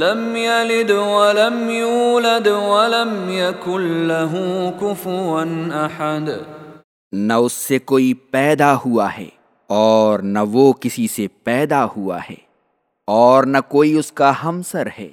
لم يلد ولم يولد ولم يكن له كفوا احد نہ اس سے کوئی پیدا ہوا ہے اور نہ وہ کسی سے پیدا ہوا ہے اور نہ کوئی اس کا ہمسر ہے۔